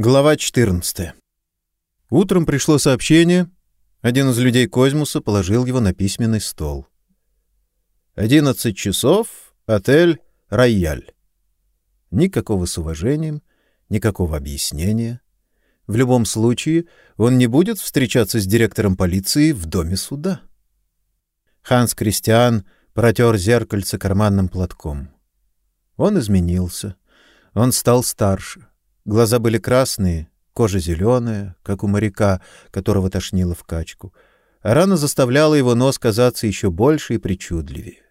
Глава 14. Утром пришло сообщение. Один из людей Козьмуса положил его на письменный стол. 11 часов, отель «Рояль». Никакого с уважением, никакого объяснения. В любом случае, он не будет встречаться с директором полиции в доме суда. Ханс Кристиан протер зеркальце карманным платком. Он изменился. Он стал старше. Глаза были красные, кожа зеленая, как у моряка, которого тошнило в качку, а рана заставляла его нос казаться еще больше и причудливее.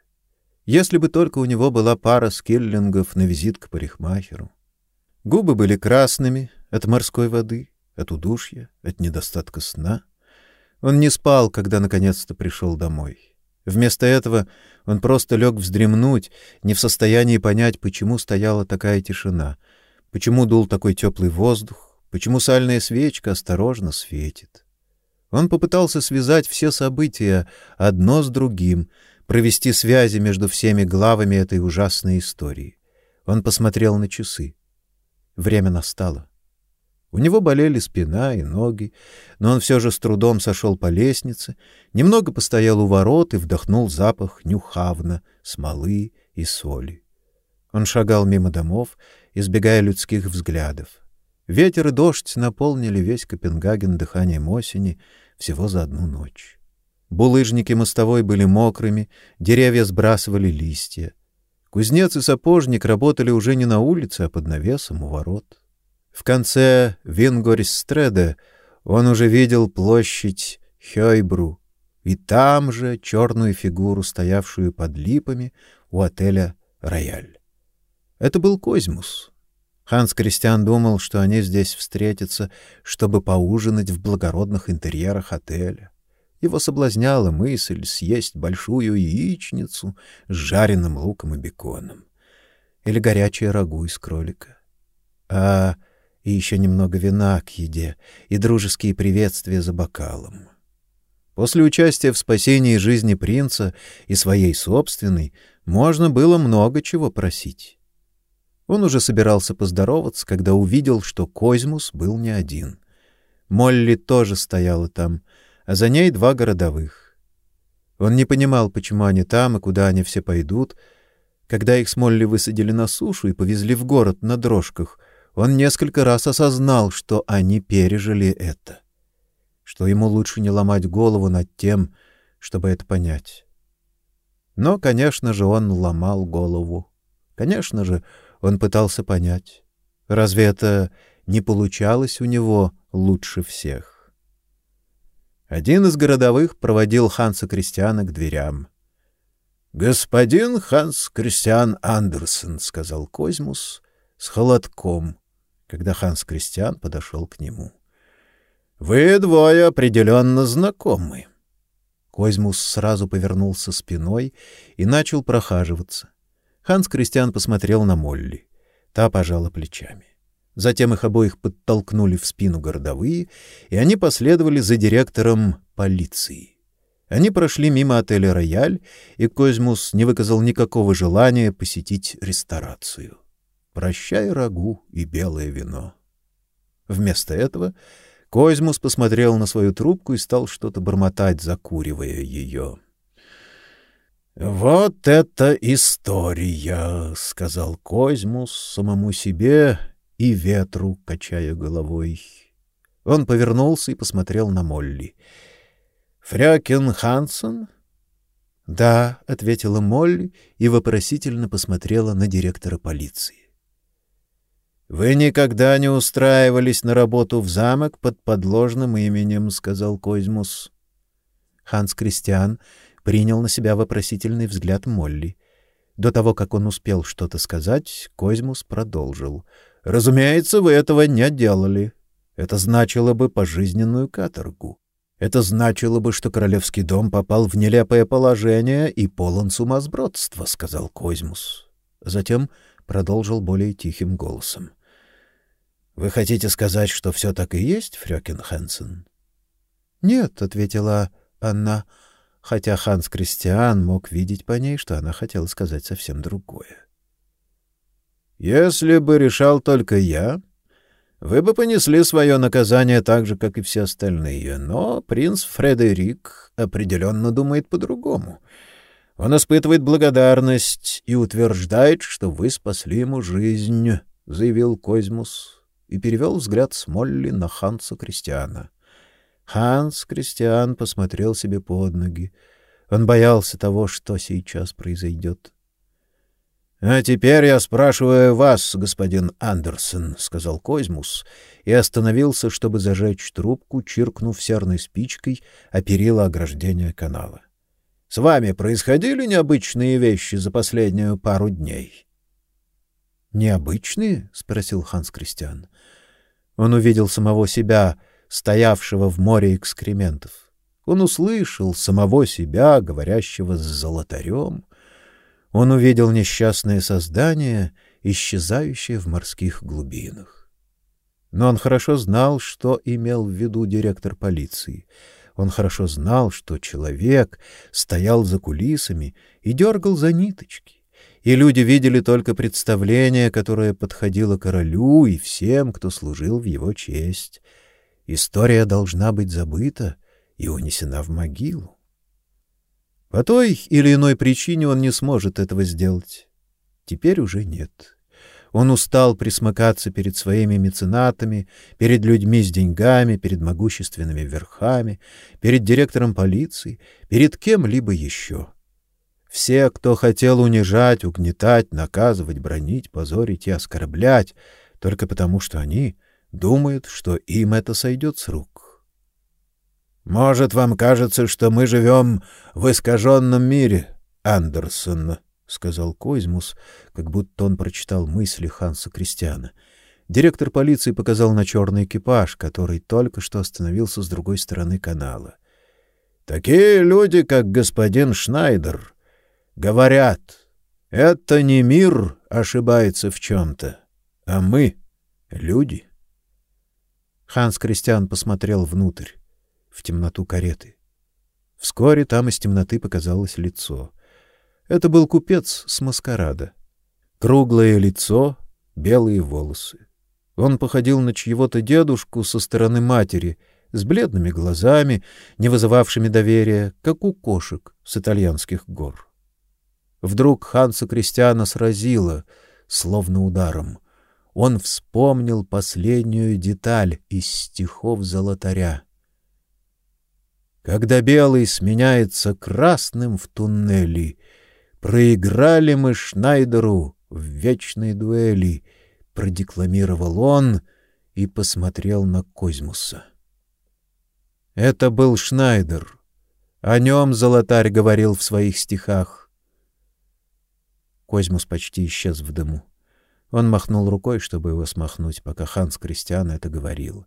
Если бы только у него была пара скиллингов на визит к парикмахеру. Губы были красными от морской воды, от удушья, от недостатка сна. Он не спал, когда наконец-то пришел домой. Вместо этого он просто лег вздремнуть, не в состоянии понять, почему стояла такая тишина — Почему дул такой теплый воздух? Почему сальная свечка осторожно светит? Он попытался связать все события одно с другим, провести связи между всеми главами этой ужасной истории. Он посмотрел на часы. Время настало. У него болели спина и ноги, но он все же с трудом сошел по лестнице, немного постоял у ворот и вдохнул запах нюхавна, смолы и соли. Он шагал мимо домов, избегая людских взглядов. Ветер и дождь наполнили весь Копенгаген дыханием осени всего за одну ночь. Булыжники мостовой были мокрыми, деревья сбрасывали листья. Кузнец и сапожник работали уже не на улице, а под навесом у ворот. В конце Вингорстреда он уже видел площадь Хёйбру и там же черную фигуру, стоявшую под липами у отеля «Рояль». Это был Козьмус. Ханс Кристиан думал, что они здесь встретятся, чтобы поужинать в благородных интерьерах отеля. Его соблазняла мысль съесть большую яичницу с жареным луком и беконом или горячее рагу из кролика. А и еще немного вина к еде и дружеские приветствия за бокалом. После участия в спасении жизни принца и своей собственной можно было много чего просить. Он уже собирался поздороваться, когда увидел, что Козьмус был не один. Молли тоже стояла там, а за ней два городовых. Он не понимал, почему они там и куда они все пойдут. Когда их с Молли высадили на сушу и повезли в город на дрожках, он несколько раз осознал, что они пережили это. Что ему лучше не ломать голову над тем, чтобы это понять. Но, конечно же, он ломал голову. Конечно же, он пытался понять, разве это не получалось у него лучше всех. Один из городовых проводил Ханса Кристиана к дверям. Господин Ханс Кристиан Андерсон, сказал Козьмус с холодком, когда Ханс Кристиан подошел к нему. Вы двое определенно знакомы. Козьмус сразу повернулся спиной и начал прохаживаться. Ханс Кристиан посмотрел на Молли. Та пожала плечами. Затем их обоих подтолкнули в спину городовые, и они последовали за директором полиции. Они прошли мимо отеля Рояль, и Козьмус не выказал никакого желания посетить ресторацию. Прощай рагу и белое вино. Вместо этого Козьмус посмотрел на свою трубку и стал что-то бормотать, закуривая ее. Вот это история, сказал Козьмус самому себе и ветру, качая головой. Он повернулся и посмотрел на Молли. Фрякен Хансен? Да, ответила Молли и вопросительно посмотрела на директора полиции. Вы никогда не устраивались на работу в замок под подложным именем, сказал Козьмус. Ханс Кристиан принял на себя вопросительный взгляд Молли. До того, как он успел что-то сказать, Козьмус продолжил: "Разумеется, вы этого не делали. Это значило бы пожизненную каторгу. Это значило бы, что королевский дом попал в нелепое положение и полон сумасбродства", сказал Козьмус. Затем продолжил более тихим голосом: "Вы хотите сказать, что все так и есть, Фрёкин Хансен?" "Нет", ответила Анна хотя Ханс Кристиан мог видеть по ней, что она хотела сказать совсем другое. Если бы решал только я, вы бы понесли свое наказание так же, как и все остальные, но принц Фредерик определенно думает по-другому. Он испытывает благодарность и утверждает, что вы спасли ему жизнь, — заявил Козьмус и перевел взгляд с Молли на Ханса Кристиана. Ханс Кристиан посмотрел себе под ноги. Он боялся того, что сейчас произойдет. — А теперь я спрашиваю вас, господин Андерсон, — сказал Козьмус и остановился, чтобы зажечь трубку, чиркнув серной спичкой о перила ограждения канала. — С вами происходили необычные вещи за последнюю пару дней? — Необычные? — спросил Ханс Кристиан. Он увидел самого себя, стоявшего в море экскрементов. Он услышал самого себя, говорящего с золотарем — он увидел несчастное создание, исчезающее в морских глубинах. Но он хорошо знал, что имел в виду директор полиции. Он хорошо знал, что человек стоял за кулисами и дергал за ниточки. И люди видели только представление, которое подходило королю и всем, кто служил в его честь. История должна быть забыта и унесена в могилу. По той или иной причине он не сможет этого сделать. Теперь уже нет. Он устал присмыкаться перед своими меценатами, перед людьми с деньгами, перед могущественными верхами, перед директором полиции, перед кем-либо еще. Все, кто хотел унижать, угнетать, наказывать, бронить, позорить и оскорблять, только потому что они думают, что им это сойдет с рук. Может, вам кажется, что мы живем в искаженном мире, Андерсон, сказал Козьмус, как будто он прочитал мысли Ханса Кристиана. Директор полиции показал на черный экипаж, который только что остановился с другой стороны канала. Такие люди, как господин Шнайдер, говорят: "Это не мир ошибается в чем то а мы люди". Ханс Кристиан посмотрел внутрь в темноту кареты. Вскоре там из темноты показалось лицо. Это был купец с маскарада. Круглое лицо, белые волосы. Он походил на чьего-то дедушку со стороны матери, с бледными глазами, не вызывавшими доверия, как у кошек с итальянских гор. Вдруг Ханса Кристиана сразило, словно ударом. Он вспомнил последнюю деталь из стихов Золотаря. Когда белый сменяется красным в туннеле, проиграли мы Шнайдеру в вечной дуэли, продекламировал он и посмотрел на Козьмуса. Это был Шнайдер. О нем Золотарь говорил в своих стихах. Козьмус почти исчез в дыму. Он махнул рукой, чтобы его смахнуть, пока Ханс Кристиан это говорил.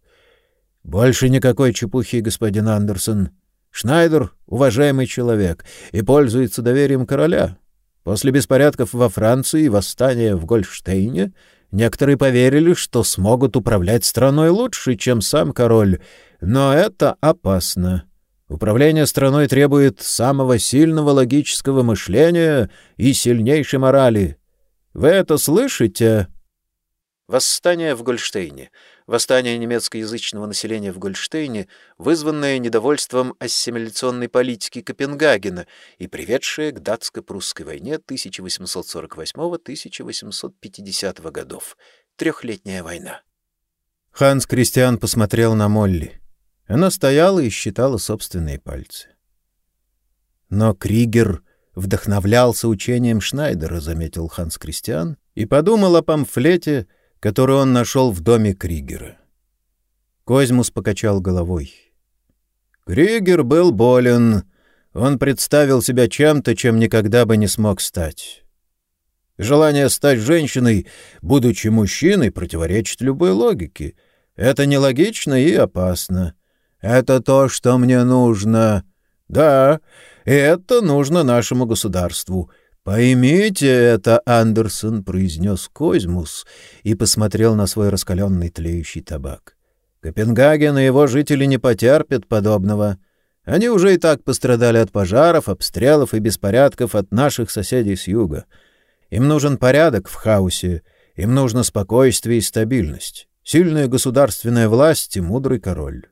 Больше никакой чепухи, господин Андерсон. Шнайдер — уважаемый человек и пользуется доверием короля. После беспорядков во Франции и восстания в Гольштейне некоторые поверили, что смогут управлять страной лучше, чем сам король, но это опасно. Управление страной требует самого сильного логического мышления и сильнейшей морали. Вы это слышите? Восстание в Гольштейне — Восстание немецкоязычного населения в Гольштейне, вызванное недовольством ассимиляционной политики Копенгагена и приведшее к датско-прусской войне 1848-1850 годов. Трехлетняя война. Ханс Кристиан посмотрел на Молли. Она стояла и считала собственные пальцы. Но Кригер вдохновлялся учением Шнайдера, заметил Ханс Кристиан, и подумал о памфлете, который он нашел в доме Кригера. Козьмус покачал головой. Кригер был болен. Он представил себя чем-то, чем никогда бы не смог стать. Желание стать женщиной, будучи мужчиной, противоречит любой логике. Это нелогично и опасно. Это то, что мне нужно. Да, это нужно нашему государству. Поймите это, Андерсон, произнес Козьмус и посмотрел на свой раскаленный тлеющий табак. Копенгаген и его жители не потерпят подобного. Они уже и так пострадали от пожаров, обстрелов и беспорядков от наших соседей с юга. Им нужен порядок в хаосе, им нужно спокойствие и стабильность. Сильная государственная власть и мудрый король.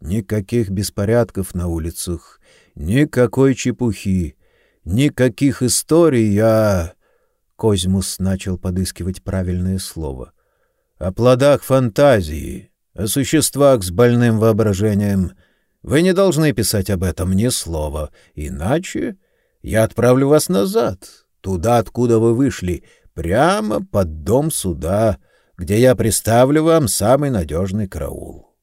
Никаких беспорядков на улицах, никакой чепухи, никаких историй я... Козьмус начал подыскивать правильное слово. О плодах фантазии, о существах с больным воображением. Вы не должны писать об этом ни слова, иначе я отправлю вас назад, туда, откуда вы вышли, прямо под дом суда, где я приставлю вам самый надежный караул.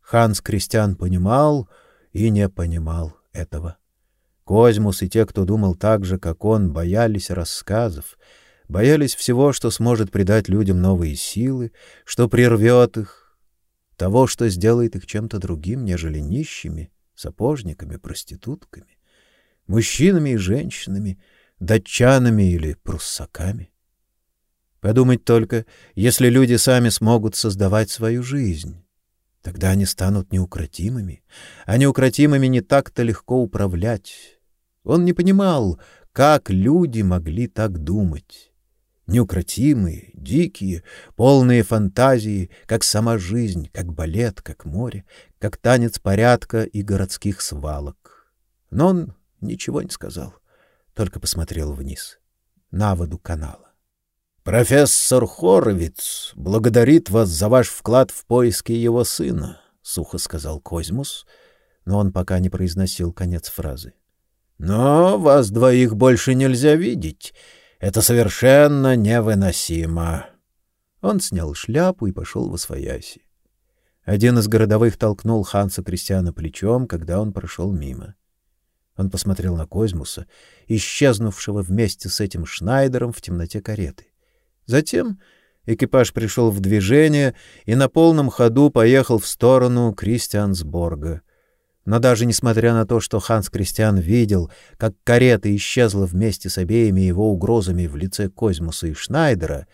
Ханс Кристиан понимал и не понимал этого. Козьмус и те, кто думал так же, как он, боялись рассказов, боялись всего, что сможет придать людям новые силы, что прервет их, того, что сделает их чем-то другим, нежели нищими, сапожниками, проститутками, мужчинами и женщинами, датчанами или пруссаками. Подумать только, если люди сами смогут создавать свою жизнь, тогда они станут неукротимыми, а неукротимыми не так-то легко управлять. Он не понимал, как люди могли так думать. Неукротимые, дикие, полные фантазии, как сама жизнь, как балет, как море, как танец порядка и городских свалок. Но он ничего не сказал, только посмотрел вниз, на воду канала. Профессор Хоровиц благодарит вас за ваш вклад в поиски его сына, сухо сказал Козьмус, но он пока не произносил конец фразы. Но вас двоих больше нельзя видеть. Это совершенно невыносимо. Он снял шляпу и пошел во свояси. Один из городовых толкнул Ханса Кристиана плечом, когда он прошел мимо. Он посмотрел на Козьмуса, исчезнувшего вместе с этим Шнайдером в темноте кареты. Затем экипаж пришел в движение и на полном ходу поехал в сторону Кристиансборга. Но даже несмотря на то, что Ханс Кристиан видел, как карета исчезла вместе с обеими его угрозами в лице Козьмуса и Шнайдера,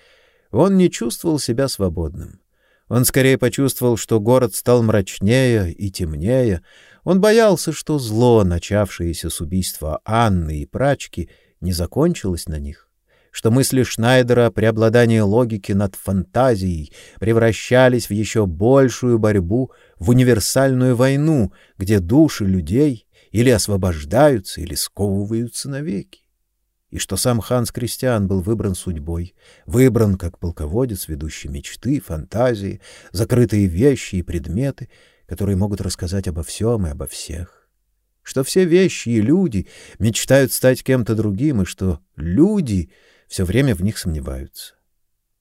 он не чувствовал себя свободным. Он скорее почувствовал, что город стал мрачнее и темнее. Он боялся, что зло, начавшееся с убийства Анны и прачки, не закончилось на них что мысли Шнайдера о преобладании логики над фантазией превращались в еще большую борьбу, в универсальную войну, где души людей или освобождаются, или сковываются навеки. И что сам Ханс Кристиан был выбран судьбой, выбран как полководец, ведущий мечты, фантазии, закрытые вещи и предметы, которые могут рассказать обо всем и обо всех что все вещи и люди мечтают стать кем-то другим, и что люди все время в них сомневаются.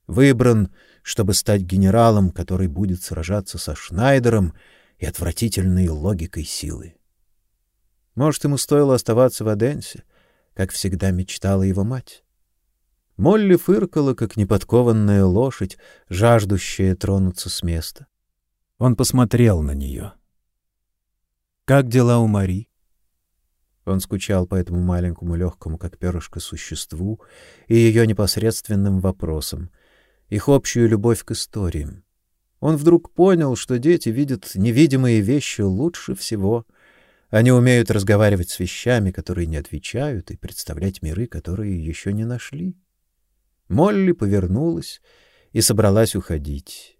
Выбран, чтобы стать генералом, который будет сражаться со Шнайдером и отвратительной логикой силы. Может, ему стоило оставаться в Аденсе, как всегда мечтала его мать. Молли фыркала, как неподкованная лошадь, жаждущая тронуться с места. Он посмотрел на нее. Как дела у Мари? Он скучал по этому маленькому легкому, как перышко, существу и ее непосредственным вопросам, их общую любовь к историям. Он вдруг понял, что дети видят невидимые вещи лучше всего. Они умеют разговаривать с вещами, которые не отвечают, и представлять миры, которые еще не нашли. Молли повернулась и собралась уходить.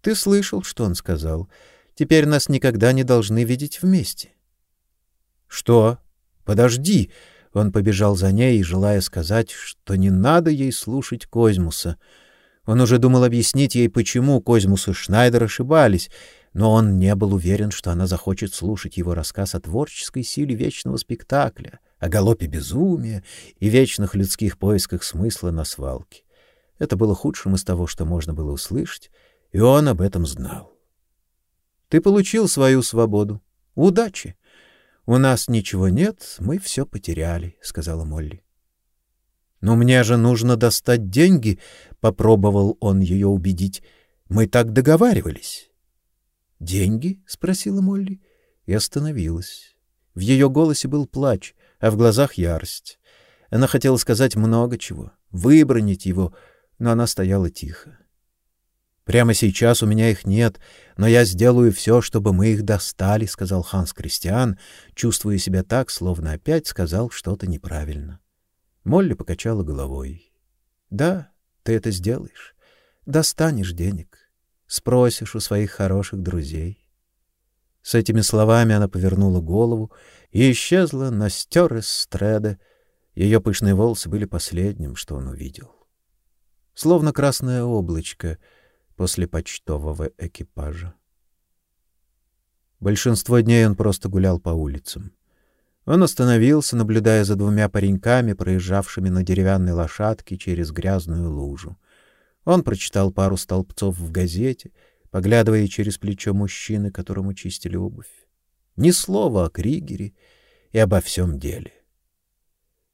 Ты слышал, что он сказал? Теперь нас никогда не должны видеть вместе. Что? Подожди, он побежал за ней, желая сказать, что не надо ей слушать Козьмуса. Он уже думал объяснить ей, почему Козьмус и Шнайдер ошибались, но он не был уверен, что она захочет слушать его рассказ о творческой силе вечного спектакля, о галопе безумия и вечных людских поисках смысла на свалке. Это было худшим из того, что можно было услышать, и он об этом знал. Ты получил свою свободу. Удачи. У нас ничего нет, мы все потеряли, сказала Молли. Но мне же нужно достать деньги, попробовал он ее убедить. Мы так договаривались. Деньги? спросила Молли и остановилась. В ее голосе был плач, а в глазах ярость. Она хотела сказать много чего, выбронить его, но она стояла тихо. Прямо сейчас у меня их нет, но я сделаю все, чтобы мы их достали, сказал Ханс Кристиан, чувствуя себя так, словно опять сказал что-то неправильно. Молли покачала головой. Да, ты это сделаешь. Достанешь денег. Спросишь у своих хороших друзей. С этими словами она повернула голову и исчезла на стер эстрады. Ее пышные волосы были последним, что он увидел. Словно красное облачко после почтового экипажа. Большинство дней он просто гулял по улицам. Он остановился, наблюдая за двумя пареньками, проезжавшими на деревянной лошадке через грязную лужу. Он прочитал пару столбцов в газете, поглядывая через плечо мужчины, которому чистили обувь. Ни слова о Кригере и обо всем деле.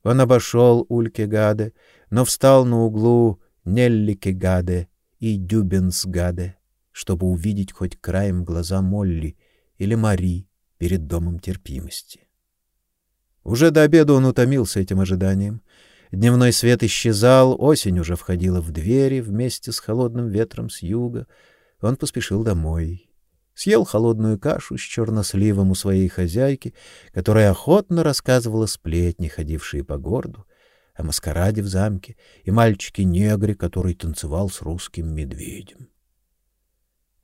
Он обошел Улькегаде, но встал на углу Нелликегаде и Дюбенсгаде, чтобы увидеть хоть краем глаза Молли или Мари перед домом терпимости. Уже до обеда он утомился этим ожиданием. Дневной свет исчезал, осень уже входила в двери вместе с холодным ветром с юга. Он поспешил домой. Съел холодную кашу с черносливом у своей хозяйки, которая охотно рассказывала сплетни, ходившие по городу, о маскараде в замке и мальчике-негре, который танцевал с русским медведем.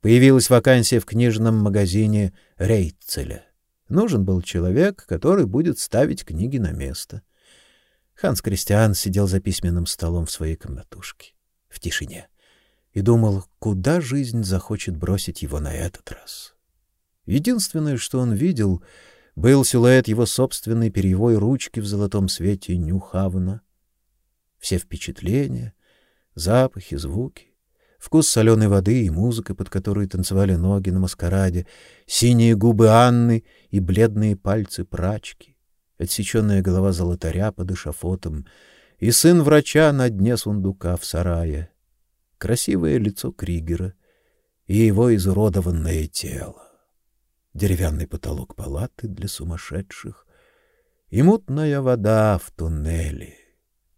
Появилась вакансия в книжном магазине Рейцеля. Нужен был человек, который будет ставить книги на место. Ханс Кристиан сидел за письменным столом в своей комнатушке, в тишине, и думал, куда жизнь захочет бросить его на этот раз. Единственное, что он видел, был силуэт его собственной перьевой ручки в золотом свете Нюхавна. Все впечатления, запахи, звуки вкус соленой воды и музыка, под которую танцевали ноги на маскараде, синие губы Анны и бледные пальцы прачки, отсеченная голова золотаря под эшафотом и сын врача на дне сундука в сарае, красивое лицо Кригера и его изуродованное тело, деревянный потолок палаты для сумасшедших и мутная вода в туннеле,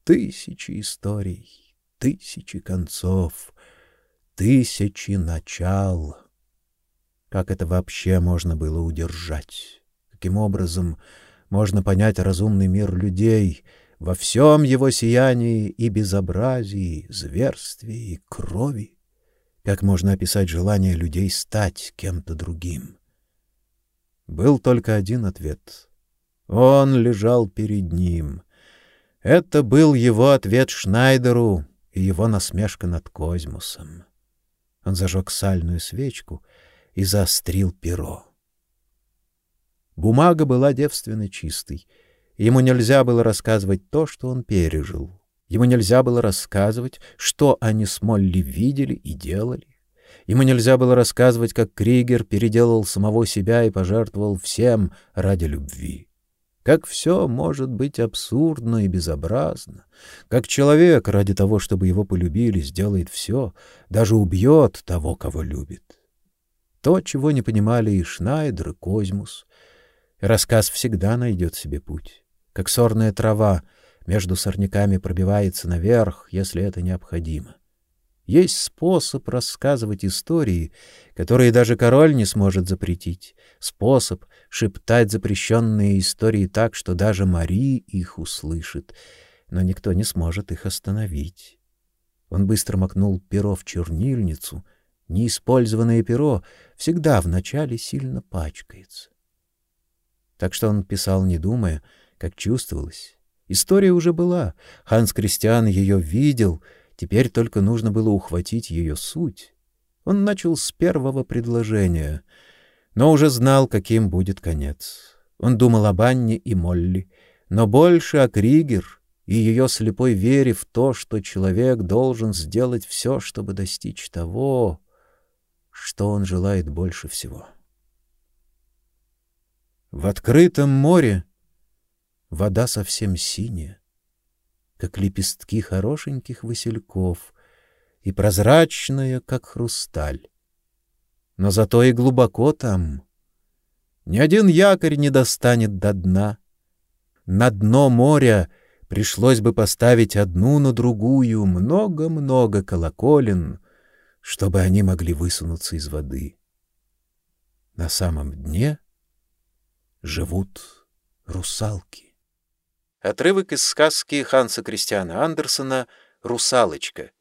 тысячи историй, тысячи концов — тысячи начал. Как это вообще можно было удержать? Каким образом можно понять разумный мир людей во всем его сиянии и безобразии, зверстве и крови? Как можно описать желание людей стать кем-то другим? Был только один ответ. Он лежал перед ним. Это был его ответ Шнайдеру и его насмешка над Козьмусом. Он зажег сальную свечку и заострил перо. Бумага была девственно чистой. Ему нельзя было рассказывать то, что он пережил. Ему нельзя было рассказывать, что они с Молли видели и делали. Ему нельзя было рассказывать, как Кригер переделал самого себя и пожертвовал всем ради любви. Как все может быть абсурдно и безобразно. Как человек ради того, чтобы его полюбили, сделает все, даже убьет того, кого любит. То, чего не понимали и Шнайдер, и Козьмус. Рассказ всегда найдет себе путь. Как сорная трава между сорняками пробивается наверх, если это необходимо. Есть способ рассказывать истории, которые даже король не сможет запретить, способ шептать запрещенные истории так, что даже Мари их услышит, но никто не сможет их остановить. Он быстро макнул перо в чернильницу. Неиспользованное перо всегда вначале сильно пачкается. Так что он писал, не думая, как чувствовалось. История уже была, Ханс Кристиан ее видел — Теперь только нужно было ухватить ее суть. Он начал с первого предложения, но уже знал, каким будет конец. Он думал об Анне и Молли, но больше о Кригер и ее слепой вере в то, что человек должен сделать все, чтобы достичь того, что он желает больше всего. В открытом море вода совсем синяя как лепестки хорошеньких васильков, и прозрачная, как хрусталь. Но зато и глубоко там. Ни один якорь не достанет до дна. На дно моря пришлось бы поставить одну на другую много-много колоколен, чтобы они могли высунуться из воды. На самом дне живут русалки. Отрывок из сказки Ханса Кристиана Андерсена «Русалочка»,